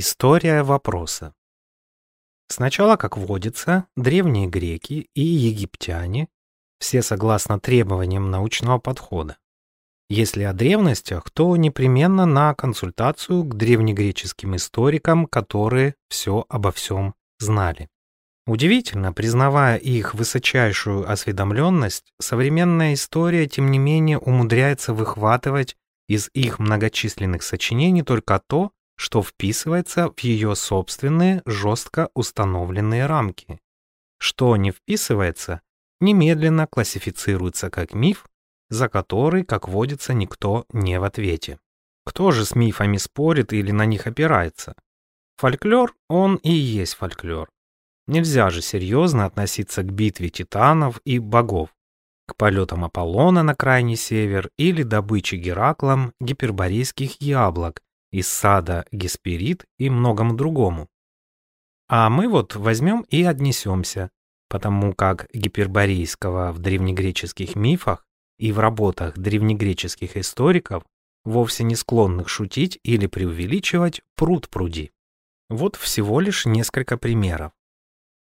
История вопроса. Сначала, как водится, древние греки и египтяне, все согласно требованиям научного подхода. Если о древностях, то непременно на консультацию к древнегреческим историкам, которые все обо всем знали. Удивительно, признавая их высочайшую осведомленность, современная история, тем не менее, умудряется выхватывать из их многочисленных сочинений только то, что вписывается в ее собственные жестко установленные рамки. Что не вписывается, немедленно классифицируется как миф, за который, как водится, никто не в ответе. Кто же с мифами спорит или на них опирается? Фольклор, он и есть фольклор. Нельзя же серьезно относиться к битве титанов и богов, к полетам Аполлона на крайний север или добыче Гераклом гиперборейских яблок из сада Гесперид и многому другому. А мы вот возьмем и отнесемся, потому как гиперборейского в древнегреческих мифах и в работах древнегреческих историков, вовсе не склонных шутить или преувеличивать, пруд пруди. Вот всего лишь несколько примеров.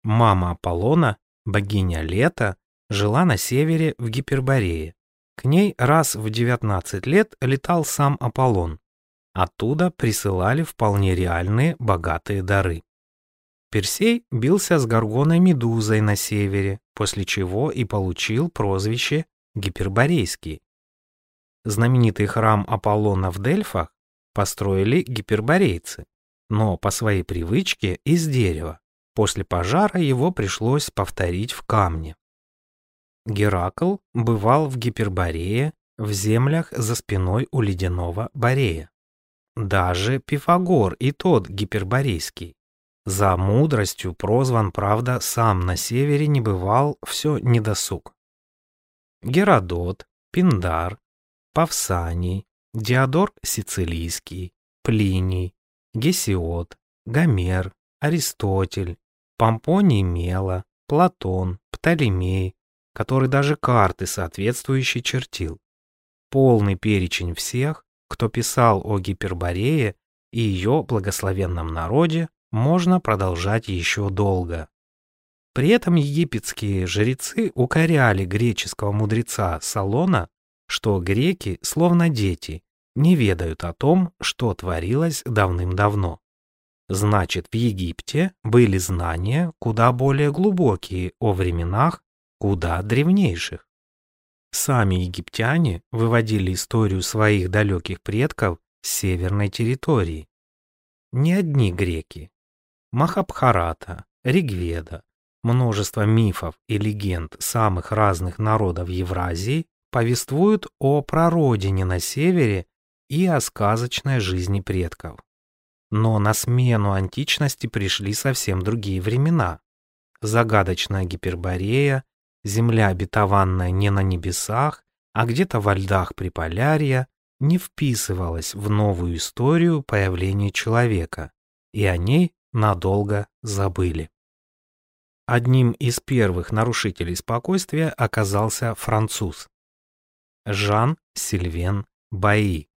Мама Аполлона, богиня лета, жила на севере в Гиперборее. К ней раз в 19 лет летал сам Аполлон. Оттуда присылали вполне реальные богатые дары. Персей бился с горгоной Медузой на севере, после чего и получил прозвище Гиперборейский. Знаменитый храм Аполлона в Дельфах построили гиперборейцы, но по своей привычке из дерева. После пожара его пришлось повторить в камне. Геракл бывал в Гиперборее, в землях за спиной у ледяного Борея. Даже Пифагор и тот гиперборейский. За мудростью прозван, правда, сам на севере не бывал, все недосуг. Геродот, Пиндар, Павсаний, Диодор Сицилийский, Плиний, Гесиод, Гомер, Аристотель, Помпоний Мела, Платон, Птолемей, который даже карты соответствующие чертил. Полный перечень всех, кто писал о Гиперборее и ее благословенном народе, можно продолжать еще долго. При этом египетские жрецы укоряли греческого мудреца Салона, что греки, словно дети, не ведают о том, что творилось давным-давно. Значит, в Египте были знания куда более глубокие о временах, куда древнейших. Сами египтяне выводили историю своих далеких предков с северной территории. Не одни греки. Махабхарата, Ригведа, множество мифов и легенд самых разных народов Евразии повествуют о прародине на севере и о сказочной жизни предков. Но на смену античности пришли совсем другие времена. Загадочная Гиперборея, земля обетованная не на небесах, а где-то во льдах Приполярья, не вписывалась в новую историю появления человека, и о ней надолго забыли. Одним из первых нарушителей спокойствия оказался француз. Жан Сильвен Баи.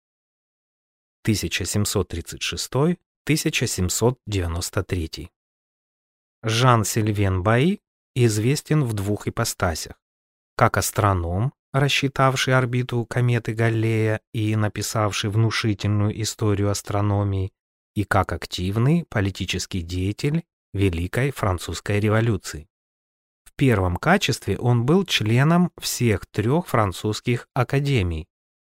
1736-1793. Жан Сильвен Баи известен в двух ипостасях. Как астроном, рассчитавший орбиту кометы Галлея и написавший внушительную историю астрономии, и как активный политический деятель Великой Французской революции. В первом качестве он был членом всех трех французских академий,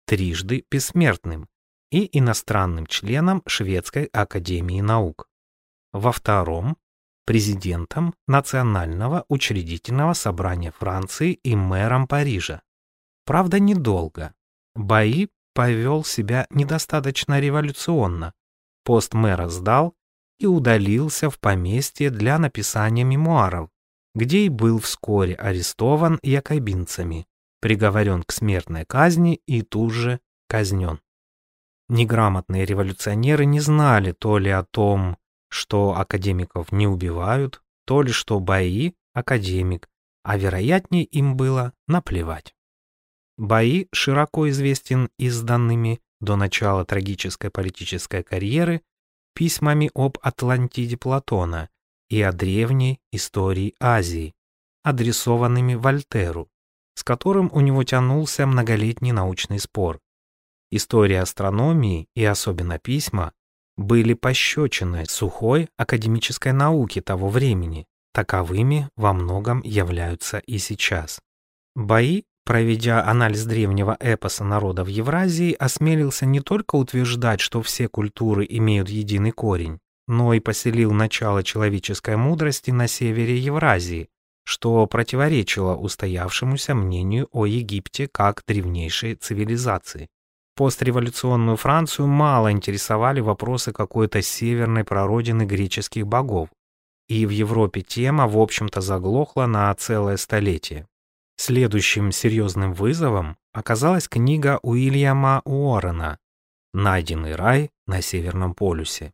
трижды бессмертным и иностранным членом Шведской академии наук. Во втором президентом Национального учредительного собрания Франции и мэром Парижа. Правда, недолго. Баи повел себя недостаточно революционно. Пост мэра сдал и удалился в поместье для написания мемуаров, где и был вскоре арестован якобинцами, приговорен к смертной казни и тут же казнен. Неграмотные революционеры не знали то ли о том, что академиков не убивают, то ли что бои – академик, а вероятнее им было наплевать. Бои широко известен изданными до начала трагической политической карьеры письмами об Атлантиде Платона и о древней истории Азии, адресованными Вольтеру, с которым у него тянулся многолетний научный спор. История астрономии и особенно письма были пощечины сухой академической науки того времени, таковыми во многом являются и сейчас. Бои, проведя анализ древнего эпоса народов Евразии, осмелился не только утверждать, что все культуры имеют единый корень, но и поселил начало человеческой мудрости на севере Евразии, что противоречило устоявшемуся мнению о Египте как древнейшей цивилизации. Постреволюционную Францию мало интересовали вопросы какой-то северной прародины греческих богов, и в Европе тема, в общем-то, заглохла на целое столетие. Следующим серьезным вызовом оказалась книга Уильяма Уоррена «Найденный рай на Северном полюсе».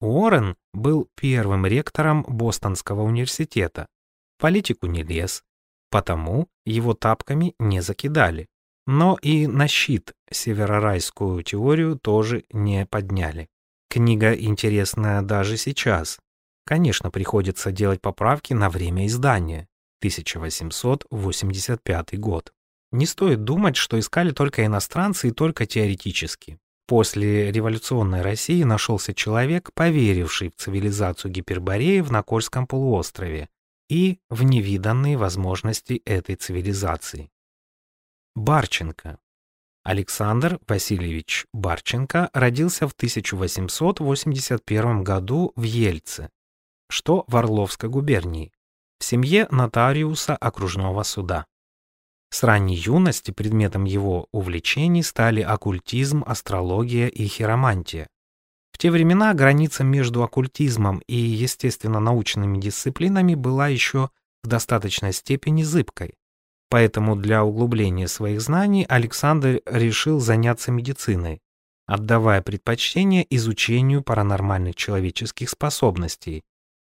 Уоррен был первым ректором Бостонского университета. Политику не лез, потому его тапками не закидали. Но и на щит северорайскую теорию тоже не подняли. Книга интересная даже сейчас. Конечно, приходится делать поправки на время издания. 1885 год. Не стоит думать, что искали только иностранцы и только теоретически. После революционной России нашелся человек, поверивший в цивилизацию Гипербореев на Кольском полуострове и в невиданные возможности этой цивилизации. Барченко. Александр Васильевич Барченко родился в 1881 году в Ельце, что в Орловской губернии, в семье нотариуса окружного суда. С ранней юности предметом его увлечений стали оккультизм, астрология и хиромантия. В те времена граница между оккультизмом и естественно-научными дисциплинами была еще в достаточной степени зыбкой. Поэтому для углубления своих знаний Александр решил заняться медициной, отдавая предпочтение изучению паранормальных человеческих способностей,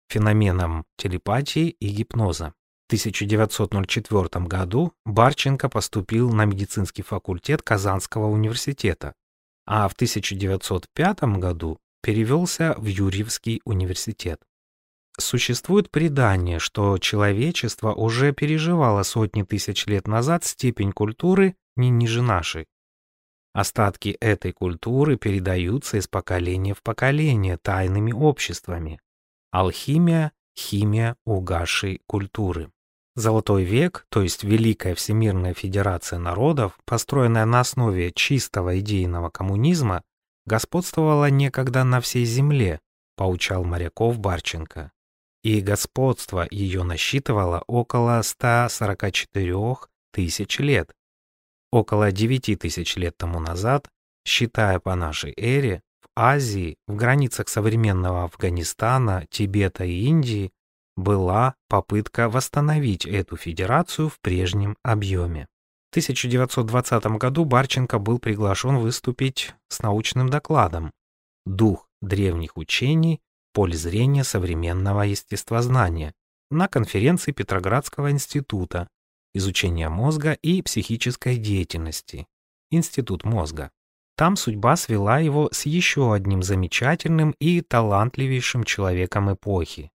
феноменам телепатии и гипноза. В 1904 году Барченко поступил на медицинский факультет Казанского университета, а в 1905 году перевелся в Юрьевский университет. Существует предание, что человечество уже переживало сотни тысяч лет назад степень культуры не ниже нашей. Остатки этой культуры передаются из поколения в поколение тайными обществами. Алхимия, химия угасшей культуры. Золотой век, то есть Великая Всемирная Федерация Народов, построенная на основе чистого идейного коммунизма, господствовала некогда на всей земле, поучал моряков Барченко и господство ее насчитывало около 144 тысяч лет. Около 9 тысяч лет тому назад, считая по нашей эре, в Азии, в границах современного Афганистана, Тибета и Индии, была попытка восстановить эту федерацию в прежнем объеме. В 1920 году Барченко был приглашен выступить с научным докладом «Дух древних учений поле зрения современного естествознания на конференции Петроградского института изучения мозга и психической деятельности, Институт мозга. Там судьба свела его с еще одним замечательным и талантливейшим человеком эпохи,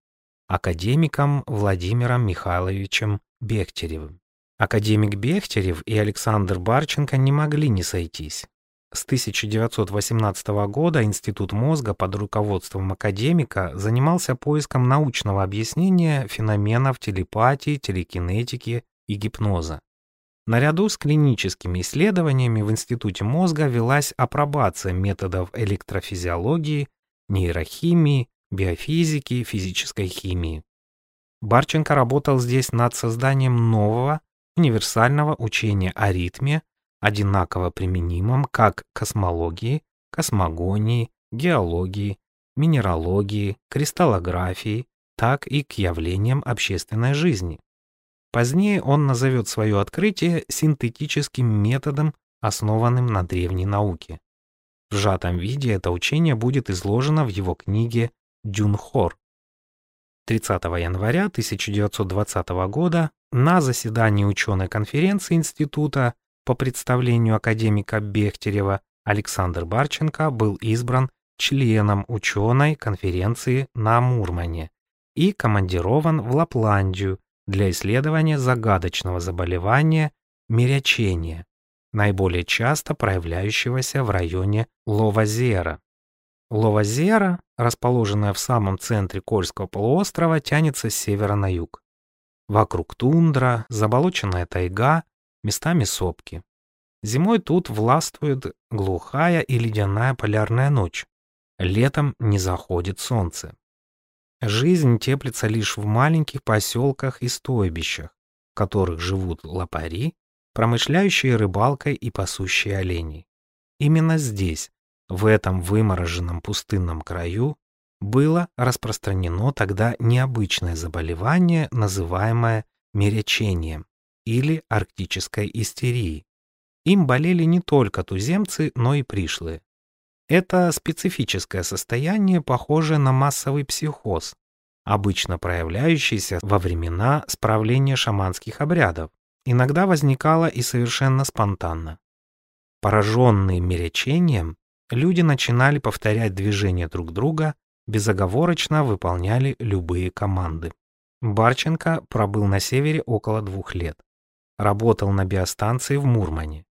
академиком Владимиром Михайловичем Бехтеревым. Академик Бехтерев и Александр Барченко не могли не сойтись. С 1918 года Институт мозга под руководством академика занимался поиском научного объяснения феноменов телепатии, телекинетики и гипноза. Наряду с клиническими исследованиями в Институте мозга велась апробация методов электрофизиологии, нейрохимии, биофизики, физической химии. Барченко работал здесь над созданием нового универсального учения о ритме, одинаково применимым как космологии, космогонии, геологии, минералогии, кристаллографии, так и к явлениям общественной жизни. Позднее он назовет свое открытие синтетическим методом, основанным на древней науке. В сжатом виде это учение будет изложено в его книге «Дюнхор». 30 января 1920 года на заседании ученой конференции института по представлению академика Бехтерева Александр Барченко был избран членом ученой конференции на Мурмане и командирован в Лапландию для исследования загадочного заболевания мирячения, наиболее часто проявляющегося в районе Ловазера. Ловазера, расположенная в самом центре Кольского полуострова, тянется с севера на юг. Вокруг тундра, заболоченная тайга, местами сопки. Зимой тут властвует глухая и ледяная полярная ночь. Летом не заходит солнце. Жизнь теплится лишь в маленьких поселках и стойбищах, в которых живут лопари, промышляющие рыбалкой и пасущие оленей. Именно здесь, в этом вымороженном пустынном краю, было распространено тогда необычное заболевание, называемое мерячением или арктической истерией. Им болели не только туземцы, но и пришлые. Это специфическое состояние, похожее на массовый психоз, обычно проявляющийся во времена справления шаманских обрядов, иногда возникало и совершенно спонтанно. Пораженные меречением, люди начинали повторять движения друг друга, безоговорочно выполняли любые команды. Барченко пробыл на севере около двух лет. Работал на биостанции в Мурмане.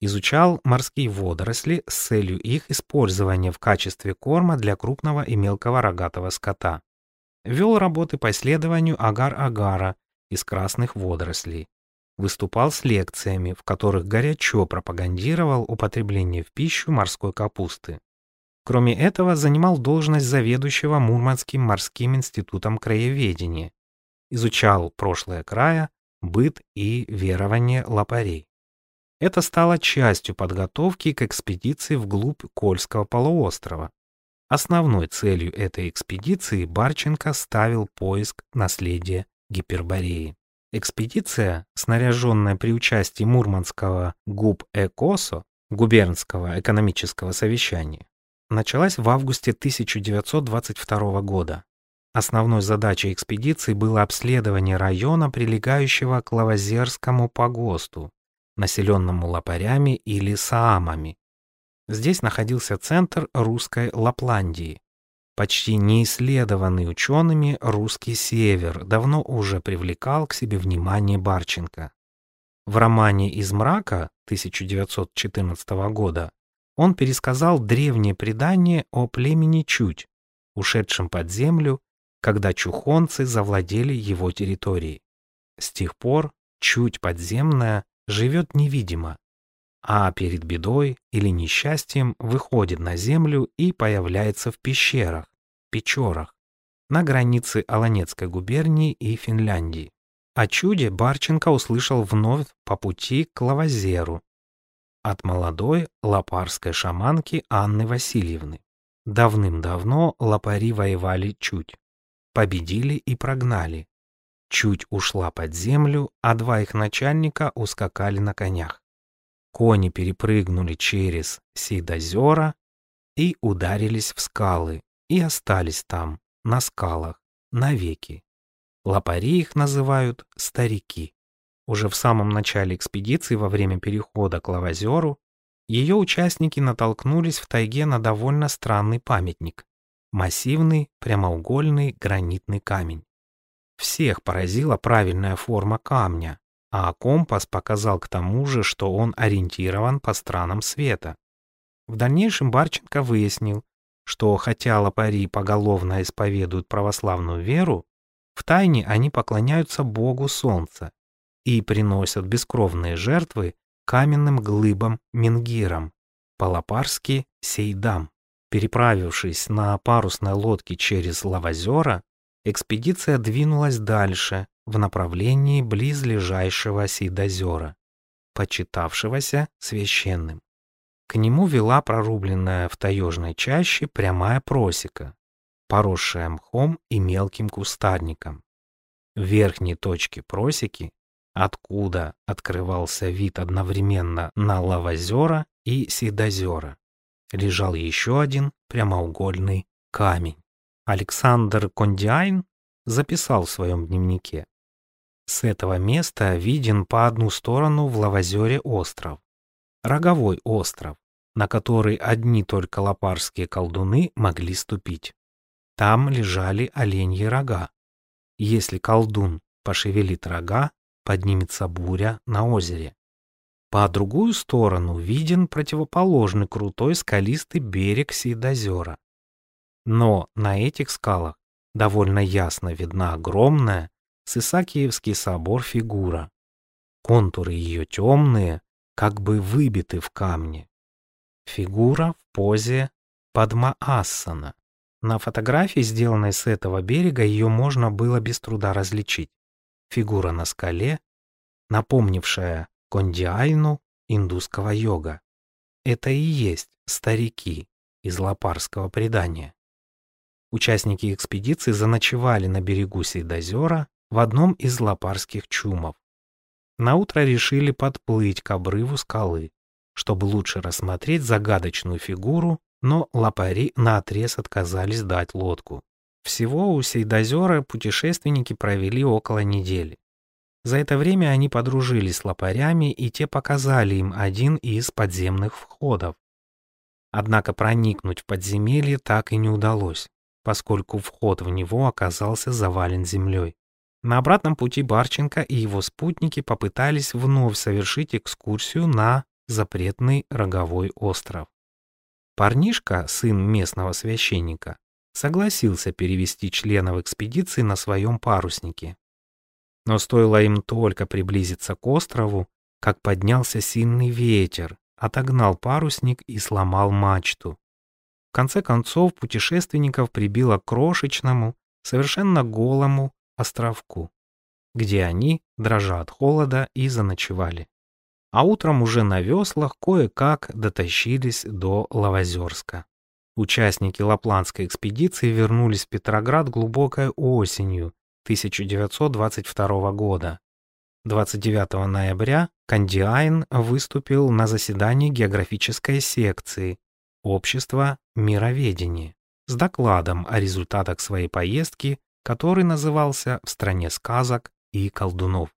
Изучал морские водоросли с целью их использования в качестве корма для крупного и мелкого рогатого скота. Вел работы по исследованию агар-агара из красных водорослей. Выступал с лекциями, в которых горячо пропагандировал употребление в пищу морской капусты. Кроме этого, занимал должность заведующего Мурманским морским институтом краеведения. Изучал прошлое края, быт и верование лопарей. Это стало частью подготовки к экспедиции вглубь Кольского полуострова. Основной целью этой экспедиции Барченко ставил поиск наследия Гипербореи. Экспедиция, снаряженная при участии Мурманского ГУБ-ЭКОСО, губернского экономического совещания, началась в августе 1922 года. Основной задачей экспедиции было обследование района, прилегающего к Лавазерскому погосту, населенному лапарями или саамами. Здесь находился центр русской Лапландии. Почти неисследованный учеными русский север давно уже привлекал к себе внимание Барченко. В романе «Из мрака» 1914 года он пересказал древнее предание о племени Чуть, ушедшем под землю, когда чухонцы завладели его территорией. С тех пор Чуть подземная живет невидимо, а перед бедой или несчастьем выходит на землю и появляется в пещерах, печорах, на границе Аланецкой губернии и Финляндии. О чуде Барченко услышал вновь по пути к Лавазеру от молодой лапарской шаманки Анны Васильевны. Давным-давно лапари воевали чуть, победили и прогнали, чуть ушла под землю, а два их начальника ускакали на конях. Кони перепрыгнули через Сидозера и ударились в скалы, и остались там, на скалах, навеки. Лопари их называют старики. Уже в самом начале экспедиции во время перехода к Лавозеру ее участники натолкнулись в тайге на довольно странный памятник. Массивный прямоугольный гранитный камень. Всех поразила правильная форма камня, а компас показал к тому же, что он ориентирован по странам света. В дальнейшем Барченко выяснил, что хотя лопари поголовно исповедуют православную веру, в тайне они поклоняются Богу Солнца и приносят бескровные жертвы каменным глыбам Мингирам, по-лопарски Сейдам. Переправившись на парусной лодке через Лавозера, экспедиция двинулась дальше в направлении близлежащего Сидозера, почитавшегося священным. К нему вела прорубленная в таежной чаще прямая просека, поросшая мхом и мелким кустарником. В верхней точке просеки, откуда открывался вид одновременно на Лавозера и Сидозера, лежал еще один прямоугольный камень. Александр Кондиайн записал в своем дневнике. С этого места виден по одну сторону в Лавозере остров, Роговой остров, на который одни только лапарские колдуны могли ступить. Там лежали оленьи рога. Если колдун пошевелит рога, поднимется буря на озере. По другую сторону виден противоположный крутой скалистый берег Сидозера. Но на этих скалах довольно ясно видна огромная с Исаакиевский собор фигура. Контуры ее темные, как бы выбиты в камне. Фигура в позе Падмаасана. На фотографии, сделанной с этого берега, ее можно было без труда различить. Фигура на скале, напомнившая кондиайну индусского йога. Это и есть старики из лапарского предания. Участники экспедиции заночевали на берегу Сейдозера в одном из лапарских чумов. Наутро решили подплыть к обрыву скалы, чтобы лучше рассмотреть загадочную фигуру, но лапари наотрез отказались дать лодку. Всего у Сейдозера путешественники провели около недели. За это время они подружились с лопарями, и те показали им один из подземных входов. Однако проникнуть в подземелье так и не удалось поскольку вход в него оказался завален землей. На обратном пути Барченко и его спутники попытались вновь совершить экскурсию на запретный роговой остров. Парнишка, сын местного священника, согласился перевести членов экспедиции на своем паруснике. Но стоило им только приблизиться к острову, как поднялся сильный ветер, отогнал парусник и сломал мачту. В конце концов путешественников прибило к крошечному, совершенно голому островку, где они, дрожа от холода, и заночевали. А утром уже на веслах кое-как дотащились до Лавозерска. Участники Лапландской экспедиции вернулись в Петроград глубокой осенью 1922 года. 29 ноября Кандиайн выступил на заседании географической секции Общество мироведения с докладом о результатах своей поездки, который назывался «В стране сказок и колдунов».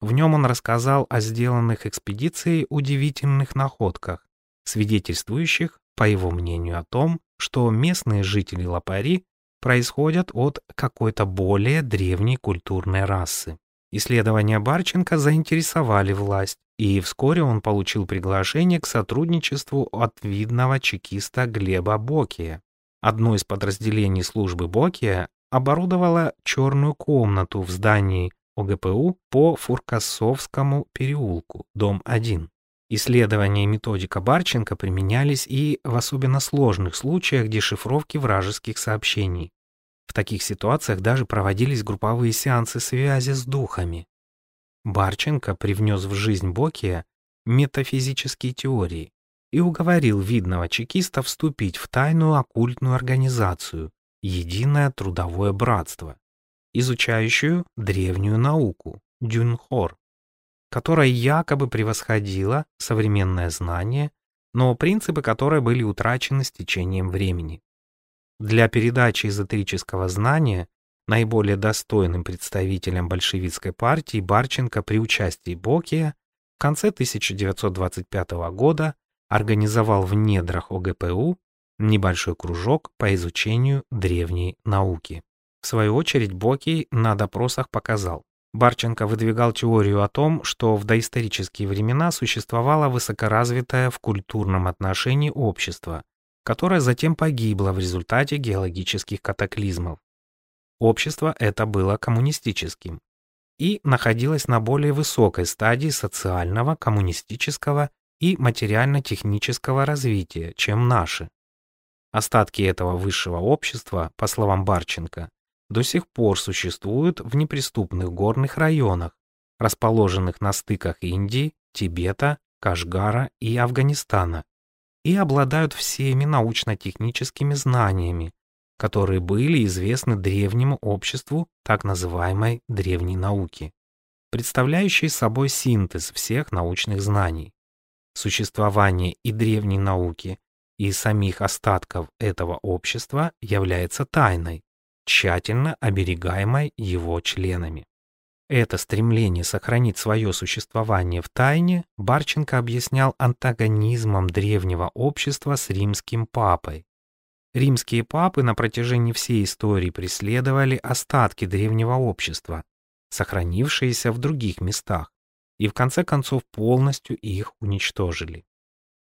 В нем он рассказал о сделанных экспедицией удивительных находках, свидетельствующих, по его мнению, о том, что местные жители Лапари происходят от какой-то более древней культурной расы. Исследования Барченко заинтересовали власть, и вскоре он получил приглашение к сотрудничеству от видного чекиста Глеба Бокия. Одно из подразделений службы Бокия оборудовало черную комнату в здании ОГПУ по Фуркасовскому переулку, дом 1. Исследования и методика Барченко применялись и в особенно сложных случаях дешифровки вражеских сообщений. В таких ситуациях даже проводились групповые сеансы связи с духами. Барченко привнес в жизнь Бокия метафизические теории и уговорил видного чекиста вступить в тайную оккультную организацию «Единое трудовое братство», изучающую древнюю науку Дюнхор, которая якобы превосходила современное знание, но принципы которой были утрачены с течением времени. Для передачи эзотерического знания наиболее достойным представителем большевистской партии Барченко при участии Бокия в конце 1925 года организовал в недрах ОГПУ небольшой кружок по изучению древней науки. В свою очередь Бокий на допросах показал, Барченко выдвигал теорию о том, что в доисторические времена существовало высокоразвитое в культурном отношении общество, которое затем погибло в результате геологических катаклизмов. Общество это было коммунистическим и находилось на более высокой стадии социального, коммунистического и материально-технического развития, чем наши. Остатки этого высшего общества, по словам Барченко, до сих пор существуют в неприступных горных районах, расположенных на стыках Индии, Тибета, Кашгара и Афганистана, и обладают всеми научно-техническими знаниями, которые были известны древнему обществу так называемой древней науки, представляющей собой синтез всех научных знаний. Существование и древней науки, и самих остатков этого общества является тайной, тщательно оберегаемой его членами. Это стремление сохранить свое существование в тайне Барченко объяснял антагонизмом древнего общества с римским папой. Римские папы на протяжении всей истории преследовали остатки древнего общества, сохранившиеся в других местах, и в конце концов полностью их уничтожили.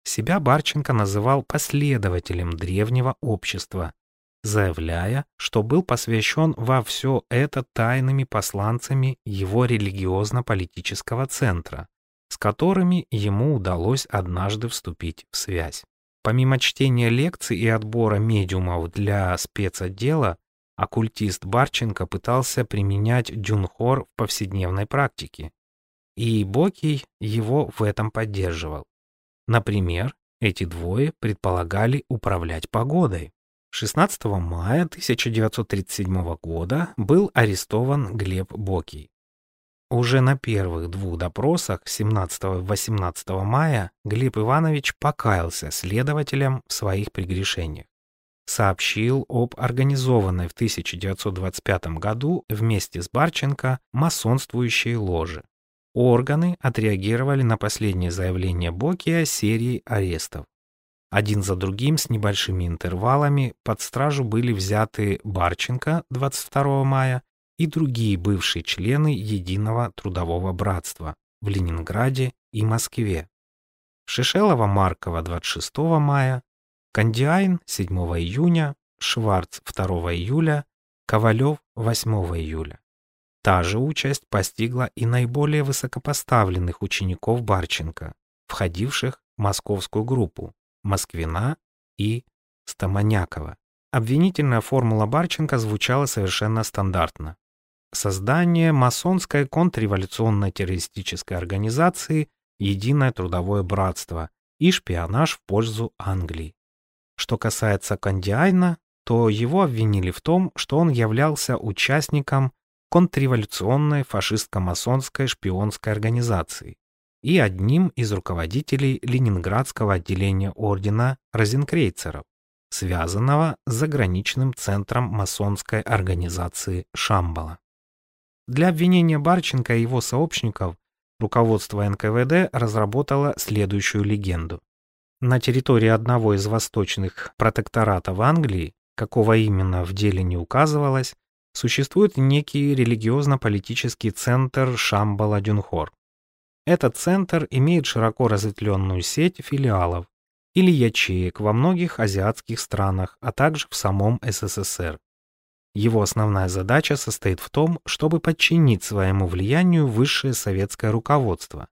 Себя Барченко называл последователем древнего общества, заявляя, что был посвящен во все это тайными посланцами его религиозно-политического центра, с которыми ему удалось однажды вступить в связь. Помимо чтения лекций и отбора медиумов для спецотдела, оккультист Барченко пытался применять дюнхор в повседневной практике. И Бокий его в этом поддерживал. Например, эти двое предполагали управлять погодой. 16 мая 1937 года был арестован Глеб Бокий. Уже на первых двух допросах 17 и 18 мая Глеб Иванович покаялся следователям в своих прегрешениях. Сообщил об организованной в 1925 году вместе с Барченко масонствующей ложе. Органы отреагировали на последнее заявление Бокия серией арестов. Один за другим с небольшими интервалами под стражу были взяты Барченко 22 мая и другие бывшие члены Единого трудового братства в Ленинграде и Москве. Шишелова Маркова 26 мая, Кандиайн 7 июня, Шварц 2 июля, Ковалев 8 июля. Та же участь постигла и наиболее высокопоставленных учеников Барченко, входивших в московскую группу, Москвина и Стаманякова. Обвинительная формула Барченко звучала совершенно стандартно. Создание масонской контрреволюционной террористической организации «Единое трудовое братство» и шпионаж в пользу Англии. Что касается Кандиайна, то его обвинили в том, что он являлся участником контрреволюционной фашистско-масонской шпионской организации, и одним из руководителей Ленинградского отделения ордена Розенкрейцеров, связанного с заграничным центром масонской организации Шамбала. Для обвинения Барченко и его сообщников руководство НКВД разработало следующую легенду. На территории одного из восточных протекторатов Англии, какого именно в деле не указывалось, существует некий религиозно-политический центр Шамбала-Дюнхор. Этот центр имеет широко разветвленную сеть филиалов или ячеек во многих азиатских странах, а также в самом СССР. Его основная задача состоит в том, чтобы подчинить своему влиянию высшее советское руководство,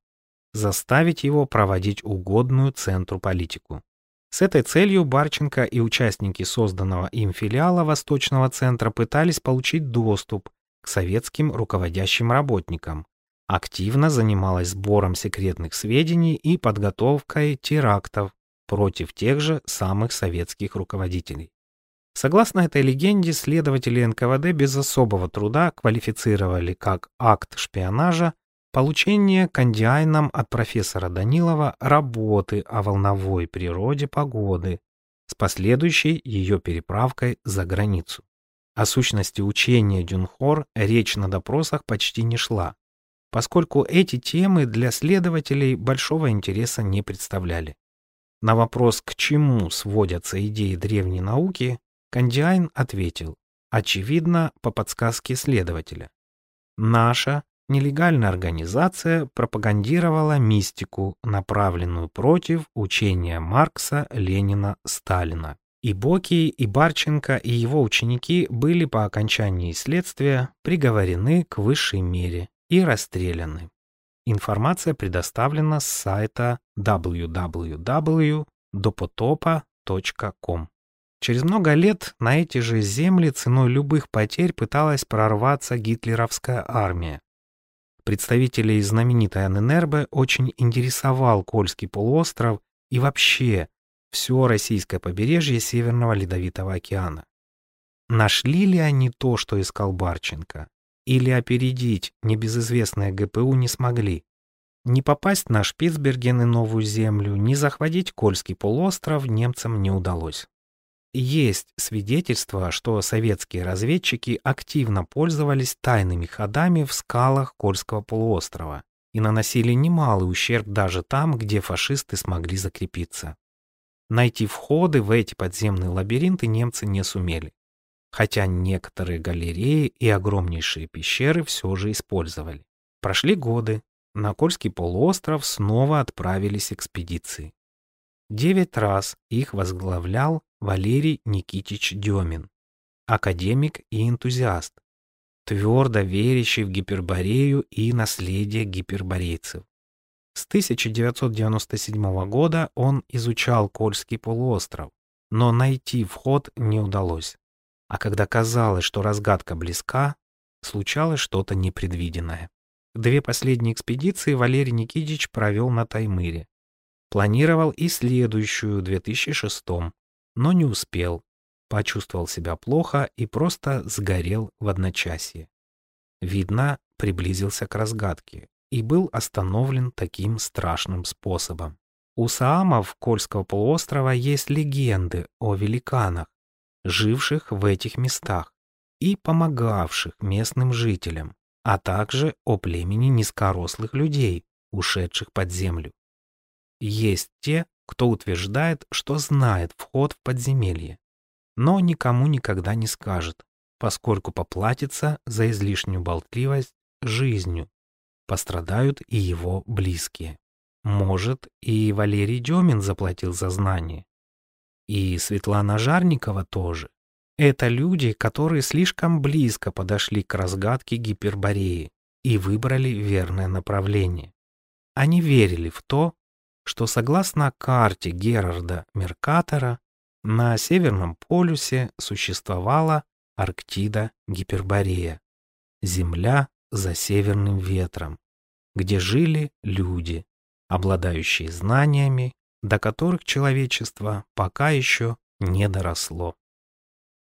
заставить его проводить угодную центру политику. С этой целью Барченко и участники созданного им филиала Восточного центра пытались получить доступ к советским руководящим работникам, активно занималась сбором секретных сведений и подготовкой терактов против тех же самых советских руководителей. Согласно этой легенде, следователи НКВД без особого труда квалифицировали как акт шпионажа получение Кандиайном от профессора Данилова работы о волновой природе погоды с последующей ее переправкой за границу. О сущности учения Дюнхор речь на допросах почти не шла, поскольку эти темы для следователей большого интереса не представляли. На вопрос, к чему сводятся идеи древней науки, Кандиайн ответил, очевидно, по подсказке следователя. Наша нелегальная организация пропагандировала мистику, направленную против учения Маркса, Ленина, Сталина. И Боки, и Барченко, и его ученики были по окончании следствия приговорены к высшей мере и расстреляны. Информация предоставлена с сайта www.dopotopa.com. Через много лет на эти же земли ценой любых потерь пыталась прорваться гитлеровская армия. Представителей знаменитой Анненербе очень интересовал Кольский полуостров и вообще все российское побережье Северного Ледовитого океана. Нашли ли они то, что искал Барченко? Или опередить небезызвестное ГПУ не смогли. Не попасть на Шпицберген и Новую Землю, не захватить Кольский полуостров немцам не удалось. есть свидетельства, что советские разведчики активно пользовались тайными ходами в скалах Кольского полуострова и наносили немалый ущерб даже там, где фашисты смогли закрепиться. Найти входы в эти подземные лабиринты немцы не сумели, хотя некоторые галереи и огромнейшие пещеры все же использовали. Прошли годы, на Кольский полуостров снова отправились экспедиции. Девять раз их возглавлял Валерий Никитич Демин, академик и энтузиаст, твердо верящий в гиперборею и наследие гиперборейцев. С 1997 года он изучал Кольский полуостров, но найти вход не удалось. А когда казалось, что разгадка близка, случалось что-то непредвиденное. Две последние экспедиции Валерий Никитич провел на Таймыре. Планировал и следующую, 2006 но не успел. Почувствовал себя плохо и просто сгорел в одночасье. Видно, приблизился к разгадке и был остановлен таким страшным способом. У саамов Кольского полуострова есть легенды о великанах, живших в этих местах и помогавших местным жителям, а также о племени низкорослых людей, ушедших под землю. Есть те, кто утверждает, что знает вход в подземелье, но никому никогда не скажет, поскольку поплатится за излишнюю болтливость жизнью. Пострадают и его близкие. Может, и Валерий Демин заплатил за знание. И Светлана Жарникова тоже. Это люди, которые слишком близко подошли к разгадке Гипербореи и выбрали верное направление. Они верили в то, что согласно карте Герарда Меркатора на Северном полюсе существовала Арктида Гиперборея, Земля за северным ветром, где жили люди, обладающие знаниями, до которых человечество пока еще не доросло.